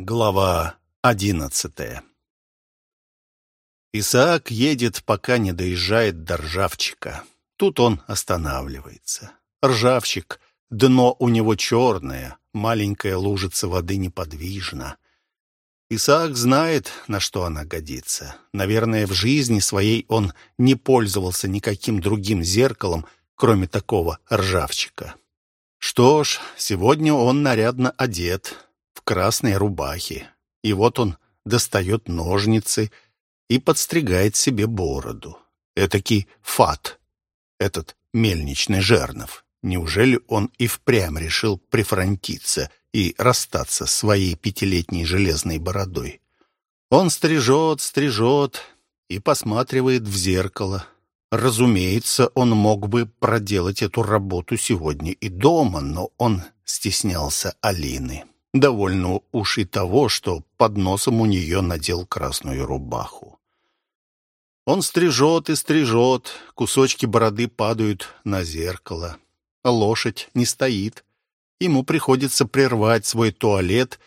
Глава одиннадцатая Исаак едет, пока не доезжает до ржавчика. Тут он останавливается. Ржавчик, дно у него черное, маленькая лужица воды неподвижна. Исаак знает, на что она годится. Наверное, в жизни своей он не пользовался никаким другим зеркалом, кроме такого ржавчика. Что ж, сегодня он нарядно одет, в красной рубахе. И вот он достает ножницы и подстригает себе бороду. Этакий фат, этот мельничный жернов. Неужели он и впрямь решил прифронтиться и расстаться своей пятилетней железной бородой? Он стрижет, стрижет и посматривает в зеркало. Разумеется, он мог бы проделать эту работу сегодня и дома, но он стеснялся Алины. Довольно уж и того, что под носом у нее надел красную рубаху. Он стрижет и стрижет, кусочки бороды падают на зеркало. Лошадь не стоит. Ему приходится прервать свой туалет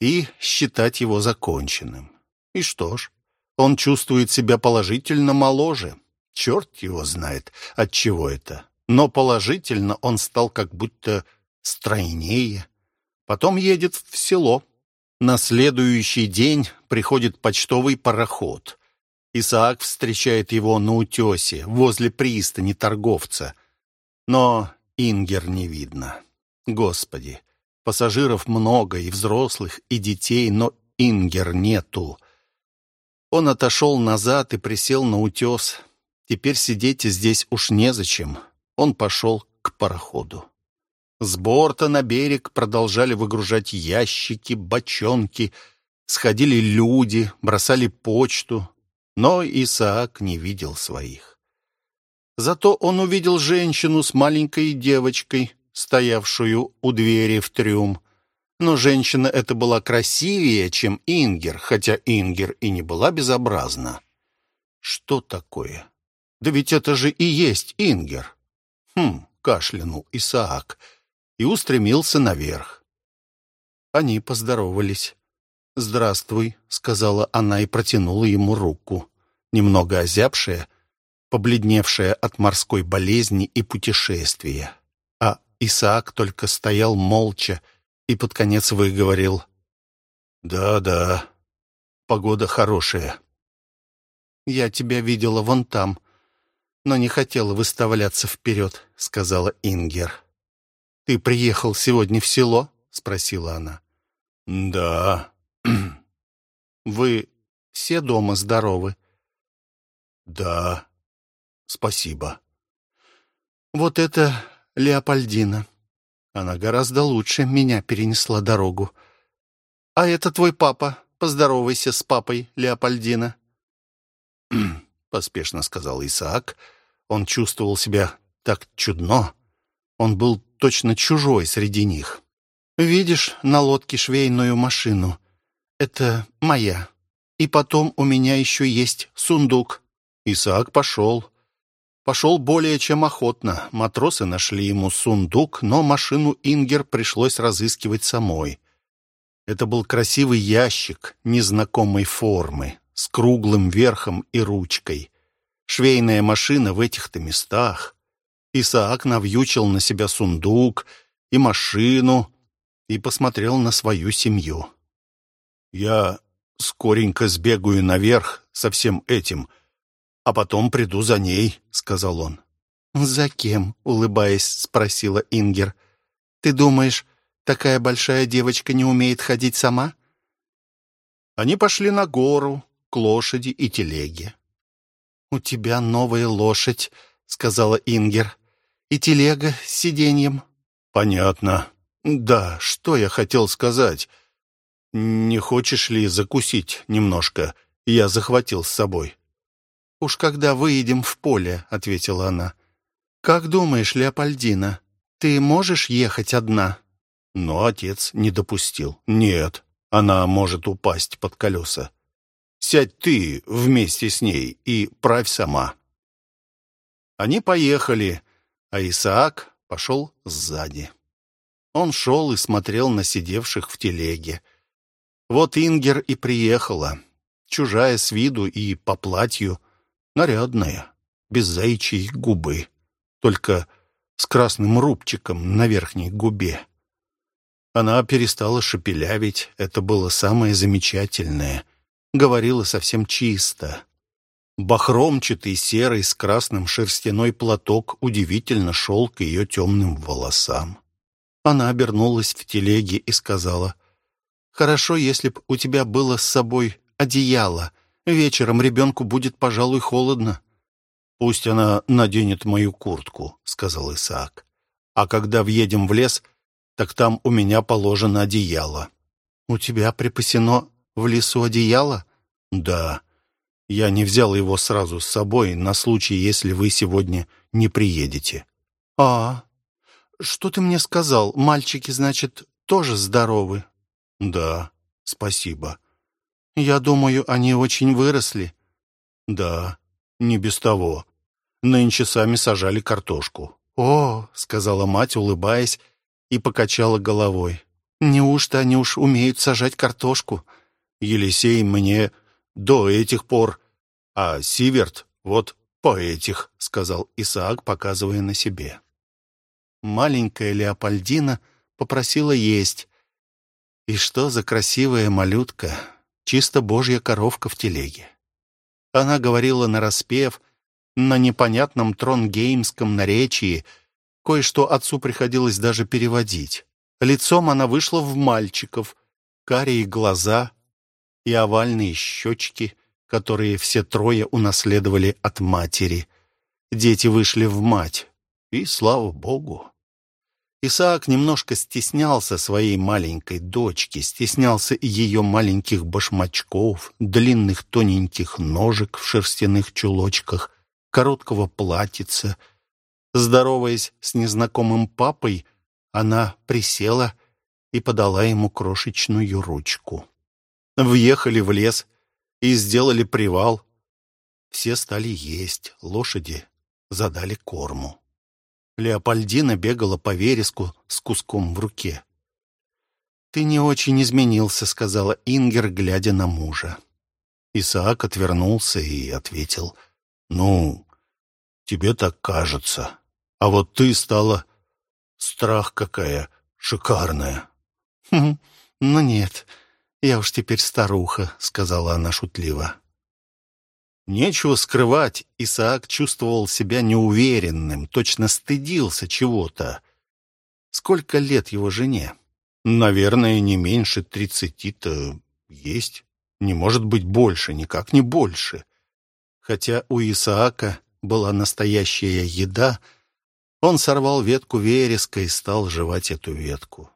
и считать его законченным. И что ж, он чувствует себя положительно моложе. Черт его знает, от чего это. Но положительно он стал как будто стройнее, Потом едет в село. На следующий день приходит почтовый пароход. Исаак встречает его на утесе, возле пристани торговца. Но Ингер не видно. Господи, пассажиров много, и взрослых, и детей, но Ингер нету. Он отошел назад и присел на утес. Теперь сидеть здесь уж незачем. Он пошел к пароходу. С борта на берег продолжали выгружать ящики, бочонки. Сходили люди, бросали почту. Но Исаак не видел своих. Зато он увидел женщину с маленькой девочкой, стоявшую у двери в трюм. Но женщина эта была красивее, чем Ингер, хотя Ингер и не была безобразна. Что такое? Да ведь это же и есть Ингер. Хм, кашлянул Исаак и устремился наверх. Они поздоровались. «Здравствуй», — сказала она и протянула ему руку, немного озябшая, побледневшая от морской болезни и путешествия. А Исаак только стоял молча и под конец выговорил. «Да-да, погода хорошая». «Я тебя видела вон там, но не хотела выставляться вперед», — сказала Ингер. «Ты приехал сегодня в село?» — спросила она. «Да». «Вы все дома здоровы?» «Да, спасибо». «Вот это Леопольдина. Она гораздо лучше меня перенесла дорогу. А это твой папа. Поздоровайся с папой, Леопольдина». поспешно сказал Исаак. Он чувствовал себя так чудно. Он был точно чужой среди них. «Видишь на лодке швейную машину? Это моя. И потом у меня еще есть сундук». Исаак пошел. Пошел более чем охотно. Матросы нашли ему сундук, но машину Ингер пришлось разыскивать самой. Это был красивый ящик незнакомой формы, с круглым верхом и ручкой. Швейная машина в этих-то местах. Исаак навьючил на себя сундук и машину и посмотрел на свою семью. «Я скоренько сбегаю наверх со всем этим, а потом приду за ней», — сказал он. «За кем?» — улыбаясь, спросила Ингер. «Ты думаешь, такая большая девочка не умеет ходить сама?» Они пошли на гору, к лошади и телеге. «У тебя новая лошадь», — сказала Ингер и телега с сиденьем». «Понятно. Да, что я хотел сказать? Не хочешь ли закусить немножко? Я захватил с собой». «Уж когда выедем в поле», — ответила она. «Как думаешь, Леопольдина, ты можешь ехать одна?» Но отец не допустил. «Нет, она может упасть под колеса. Сядь ты вместе с ней и правь сама». Они поехали а Исаак пошел сзади. Он шел и смотрел на сидевших в телеге. Вот Ингер и приехала, чужая с виду и по платью, нарядная, без заячьей губы, только с красным рубчиком на верхней губе. Она перестала шепелявить, это было самое замечательное. Говорила совсем чисто. Бахромчатый серый с красным шерстяной платок удивительно шел к ее темным волосам. Она обернулась в телеге и сказала, «Хорошо, если б у тебя было с собой одеяло. Вечером ребенку будет, пожалуй, холодно». «Пусть она наденет мою куртку», — сказал Исаак. «А когда въедем в лес, так там у меня положено одеяло». «У тебя припасено в лесу одеяло?» «Да. Я не взял его сразу с собой на случай, если вы сегодня не приедете». «А, что ты мне сказал? Мальчики, значит, тоже здоровы?» «Да, спасибо». «Я думаю, они очень выросли». «Да, не без того. Нынче сами сажали картошку». «О», — сказала мать, улыбаясь, и покачала головой. «Неужто они уж умеют сажать картошку?» «Елисей мне до этих пор, а Сиверт вот по этих», — сказал Исаак, показывая на себе. Маленькая Леопольдина попросила есть. И что за красивая малютка, чисто божья коровка в телеге. Она говорила нараспев, на непонятном тронгеймском наречии, кое-что отцу приходилось даже переводить. Лицом она вышла в мальчиков, карие глаза и овальные щечки, которые все трое унаследовали от матери. Дети вышли в мать, и слава богу. Исаак немножко стеснялся своей маленькой дочки, стеснялся ее маленьких башмачков, длинных тоненьких ножек в шерстяных чулочках, короткого платьица. Здороваясь с незнакомым папой, она присела и подала ему крошечную ручку. Въехали в лес и сделали привал. Все стали есть, лошади задали корму. Леопольдина бегала по вереску с куском в руке. «Ты не очень изменился», — сказала Ингер, глядя на мужа. Исаак отвернулся и ответил, «Ну, тебе так кажется. А вот ты стала... Страх какая шикарная». «Хм, «Ну нет, я уж теперь старуха», — сказала она шутливо. Нечего скрывать, Исаак чувствовал себя неуверенным, точно стыдился чего-то. Сколько лет его жене? Наверное, не меньше тридцати-то есть. Не может быть больше, никак не больше. Хотя у Исаака была настоящая еда, он сорвал ветку вереска и стал жевать эту ветку.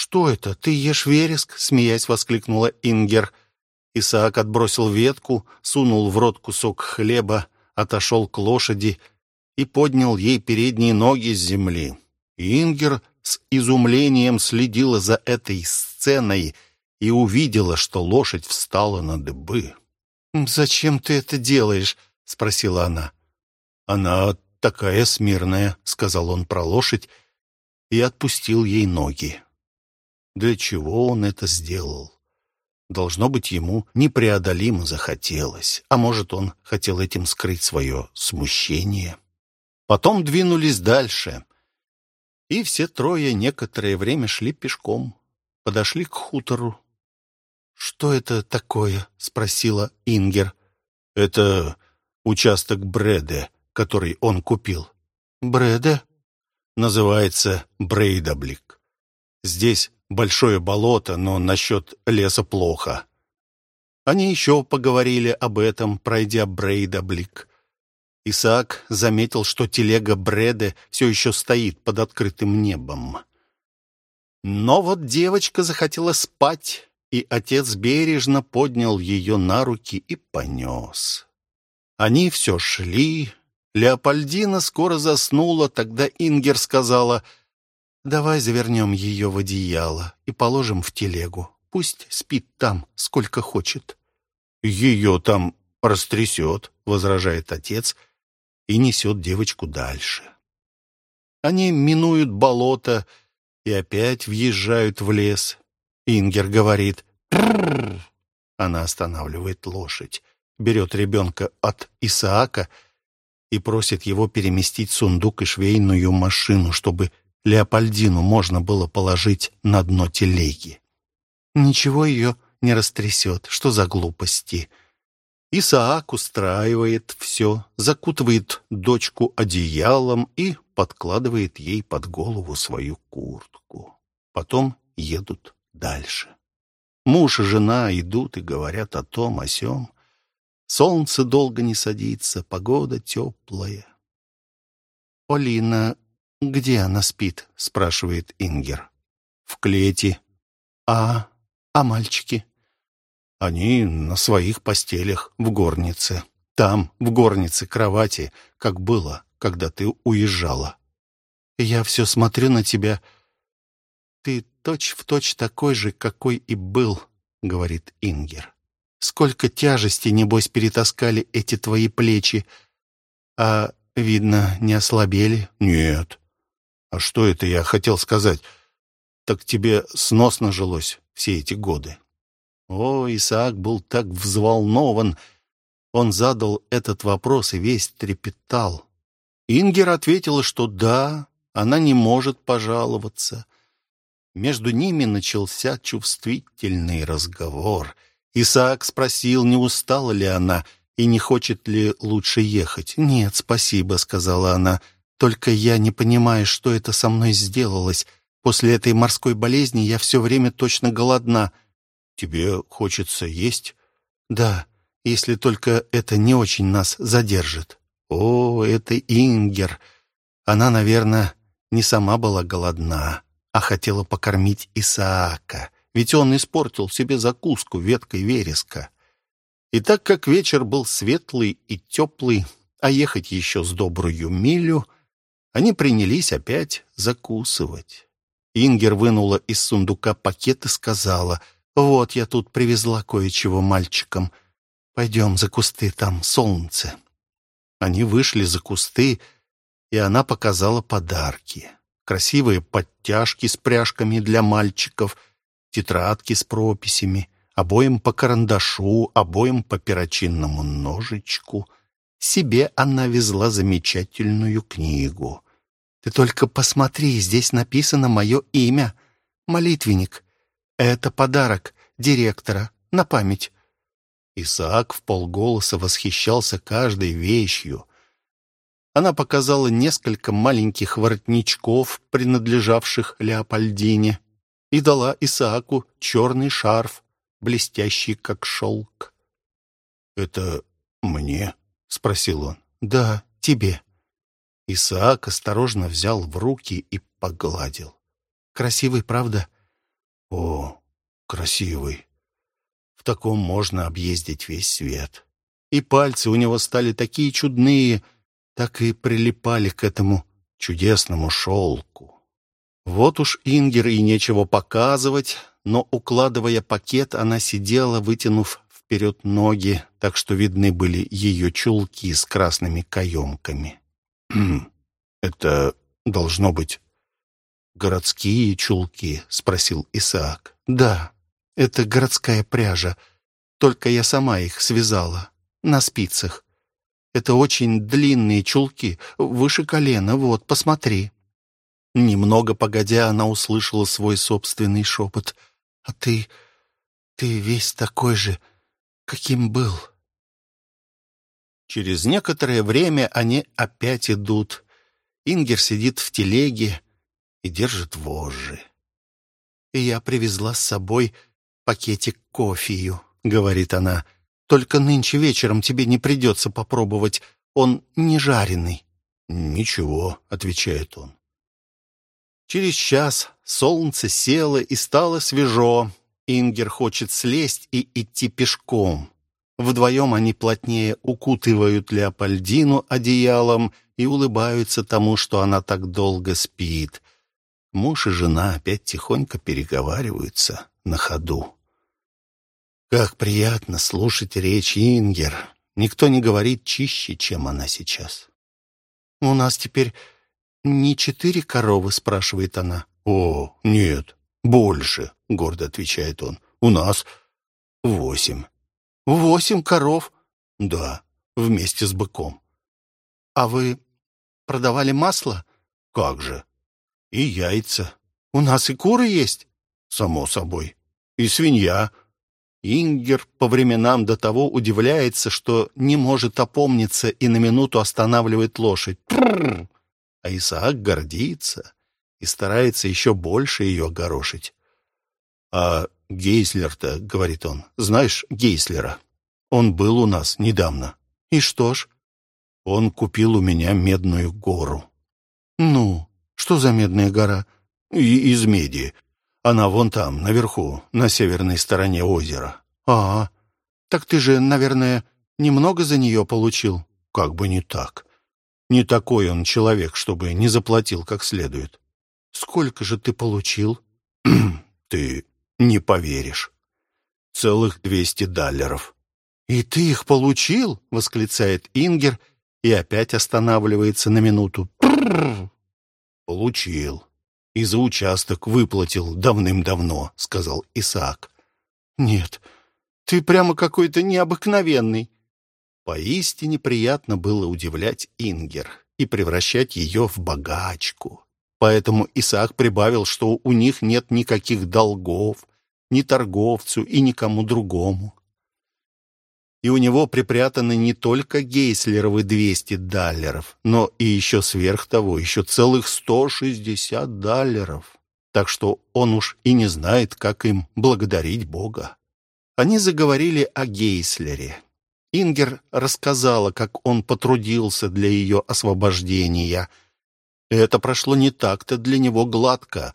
«Что это? Ты ешь вереск?» — смеясь воскликнула Ингер — Исаак отбросил ветку, сунул в рот кусок хлеба, отошел к лошади и поднял ей передние ноги с земли. Ингер с изумлением следила за этой сценой и увидела, что лошадь встала на дыбы. «Зачем ты это делаешь?» — спросила она. «Она такая смирная», — сказал он про лошадь и отпустил ей ноги. Для чего он это сделал? Должно быть, ему непреодолимо захотелось, а может, он хотел этим скрыть свое смущение. Потом двинулись дальше, и все трое некоторое время шли пешком, подошли к хутору. «Что это такое?» — спросила Ингер. «Это участок Бреде, который он купил». «Бреде?» «Называется Брейдаблик. Здесь большое болото, но насчет леса плохо. Они еще поговорили об этом, пройдя Брейдаблик. Исаак заметил, что телега Бреде все еще стоит под открытым небом. Но вот девочка захотела спать, и отец бережно поднял ее на руки и понес. Они все шли. Леопольдина скоро заснула, тогда Ингер сказала — Давай завернем ее в одеяло и положим в телегу. Пусть спит там, сколько хочет. Ее там растрясет, возражает отец, и несет девочку дальше. Они минуют болото и опять въезжают в лес. Ингер говорит, Она останавливает лошадь, берет ребенка от Исаака и просит его переместить сундук и швейную машину, чтобы Леопольдину можно было положить на дно телеги. Ничего ее не растрясет. Что за глупости? Исаак устраивает все, закутывает дочку одеялом и подкладывает ей под голову свою куртку. Потом едут дальше. Муж и жена идут и говорят о том, о сём. Солнце долго не садится, погода теплая. «Полина, где она спит?» — спрашивает Ингер. «В клете». «А, а мальчики?» «Они на своих постелях в горнице. Там, в горнице, кровати, как было, когда ты уезжала. Я все смотрю на тебя. Ты точь-в-точь точь такой же, какой и был», — говорит Ингер. Сколько тяжести, небось, перетаскали эти твои плечи. А, видно, не ослабели? Нет. А что это я хотел сказать? Так тебе сносно жилось все эти годы. О, Исаак был так взволнован. Он задал этот вопрос и весь трепетал. Ингер ответила, что да, она не может пожаловаться. Между ними начался чувствительный разговор — Исаак спросил, не устала ли она и не хочет ли лучше ехать. «Нет, спасибо», — сказала она. «Только я не понимаю, что это со мной сделалось. После этой морской болезни я все время точно голодна». «Тебе хочется есть?» «Да, если только это не очень нас задержит». «О, это Ингер. Она, наверное, не сама была голодна, а хотела покормить Исаака» ведь он испортил себе закуску веткой вереска. И так как вечер был светлый и теплый, а ехать еще с добрую милю, они принялись опять закусывать. Ингер вынула из сундука пакет и сказала, «Вот я тут привезла кое-чего мальчикам. Пойдем за кусты, там солнце». Они вышли за кусты, и она показала подарки. Красивые подтяжки с пряжками для мальчиков — тетрадки с прописями, обоим по карандашу, обоим по перочинному ножичку. Себе она везла замечательную книгу. «Ты только посмотри, здесь написано мое имя. Молитвенник. Это подарок директора на память». Исаак в полголоса восхищался каждой вещью. Она показала несколько маленьких воротничков, принадлежавших Леопольдине и дала Исааку черный шарф, блестящий, как шелк. «Это мне?» — спросил он. «Да, тебе». Исаак осторожно взял в руки и погладил. «Красивый, правда?» «О, красивый. В таком можно объездить весь свет». И пальцы у него стали такие чудные, так и прилипали к этому чудесному шелку. Вот уж Ингер и нечего показывать, но, укладывая пакет, она сидела, вытянув вперед ноги, так что видны были ее чулки с красными каемками. «Хм, «Это должно быть городские чулки?» — спросил Исаак. «Да, это городская пряжа, только я сама их связала, на спицах. Это очень длинные чулки, выше колена, вот, посмотри». Немного погодя, она услышала свой собственный шепот. «А ты... ты весь такой же, каким был». Через некоторое время они опять идут. Ингер сидит в телеге и держит вожжи. «И я привезла с собой пакетик кофею», — говорит она. «Только нынче вечером тебе не придется попробовать. Он не жареный». «Ничего», — отвечает он. Через час солнце село и стало свежо. Ингер хочет слезть и идти пешком. Вдвоем они плотнее укутывают Леопольдину одеялом и улыбаются тому, что она так долго спит. Муж и жена опять тихонько переговариваются на ходу. Как приятно слушать речь Ингер. Никто не говорит чище, чем она сейчас. «У нас теперь «Не четыре коровы?» — спрашивает она. «О, нет, больше», — гордо отвечает он. У нас восемь». «Восемь коров?» «Да, вместе с быком». «А вы продавали масло?» «Как же? И яйца». «У нас и куры есть?» «Само собой. И свинья». Ингер по временам до того удивляется, что не может опомниться и на минуту останавливает лошадь. А Исаак гордится и старается еще больше ее огорошить. «А Гейслер-то, — говорит он, — знаешь Гейслера? Он был у нас недавно». «И что ж?» «Он купил у меня медную гору». «Ну, что за медная гора?» И «Из меди. Она вон там, наверху, на северной стороне озера. А, так ты же, наверное, немного за нее получил? Как бы не так. Не такой он человек, чтобы не заплатил как следует. Сколько же ты получил? Ты не поверишь. Целых двести даллеров. «И ты их получил?» — восклицает Ингер и опять останавливается на минуту. «Получил и за участок выплатил давным-давно», — сказал Исаак. «Нет, ты прямо какой-то необыкновенный». Поистине приятно было удивлять Ингер и превращать ее в богачку. Поэтому Исаак прибавил, что у них нет никаких долгов, ни торговцу и никому другому. И у него припрятаны не только гейслеровы 200 даллеров, но и еще сверх того, еще целых 160 даллеров. Так что он уж и не знает, как им благодарить Бога. Они заговорили о Гейслере. Ингер рассказала, как он потрудился для ее освобождения. Это прошло не так-то для него гладко.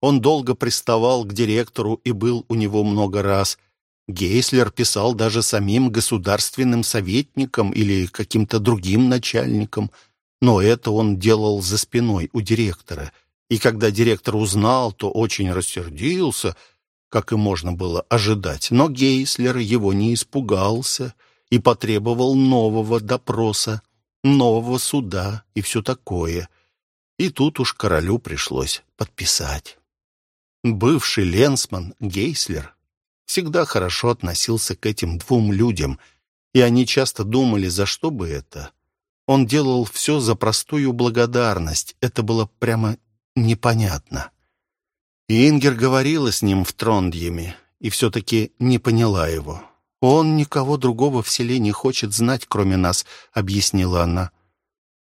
Он долго приставал к директору и был у него много раз – Гейслер писал даже самим государственным советникам или каким-то другим начальникам, но это он делал за спиной у директора. И когда директор узнал, то очень рассердился, как и можно было ожидать. Но Гейслер его не испугался и потребовал нового допроса, нового суда и все такое. И тут уж королю пришлось подписать. Бывший ленсман Гейслер всегда хорошо относился к этим двум людям, и они часто думали, за что бы это. Он делал все за простую благодарность, это было прямо непонятно. И Ингер говорила с ним в Трондьеме и все-таки не поняла его. «Он никого другого в селе не хочет знать, кроме нас», — объяснила она.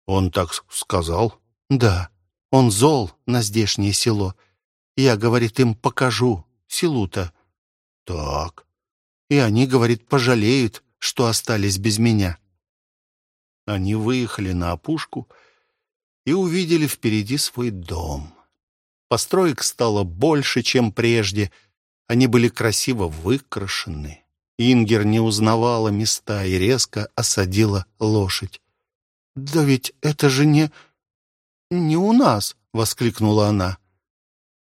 «Он так сказал?» «Да, он зол на здешнее село. Я, говорит, им покажу, селу-то. Так. И они, говорит, пожалеют, что остались без меня. Они выехали на опушку и увидели впереди свой дом. Построек стало больше, чем прежде. Они были красиво выкрашены. Ингер не узнавала места и резко осадила лошадь. «Да ведь это же не... не у нас!» — воскликнула она.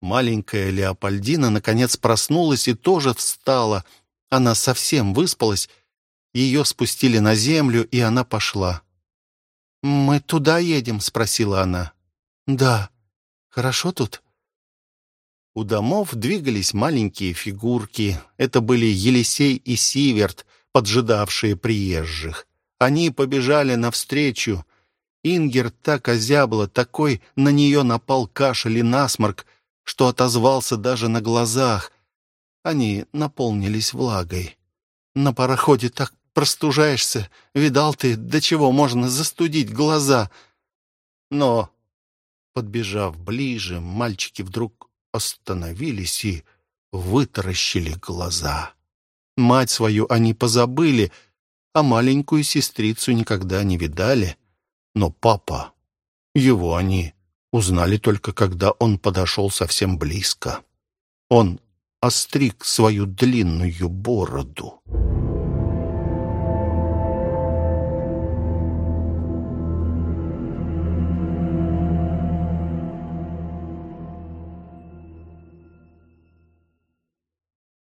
Маленькая Леопольдина наконец проснулась и тоже встала. Она совсем выспалась. Ее спустили на землю, и она пошла. «Мы туда едем?» — спросила она. «Да. Хорошо тут?» У домов двигались маленькие фигурки. Это были Елисей и Сиверт, поджидавшие приезжих. Они побежали навстречу. Ингер так озябла, такой на нее напал кашель и насморк, что отозвался даже на глазах. Они наполнились влагой. На пароходе так простужаешься. Видал ты, до чего можно застудить глаза. Но, подбежав ближе, мальчики вдруг остановились и вытаращили глаза. Мать свою они позабыли, а маленькую сестрицу никогда не видали. Но папа, его они узнали только, когда он подошел совсем близко. Он остриг свою длинную бороду.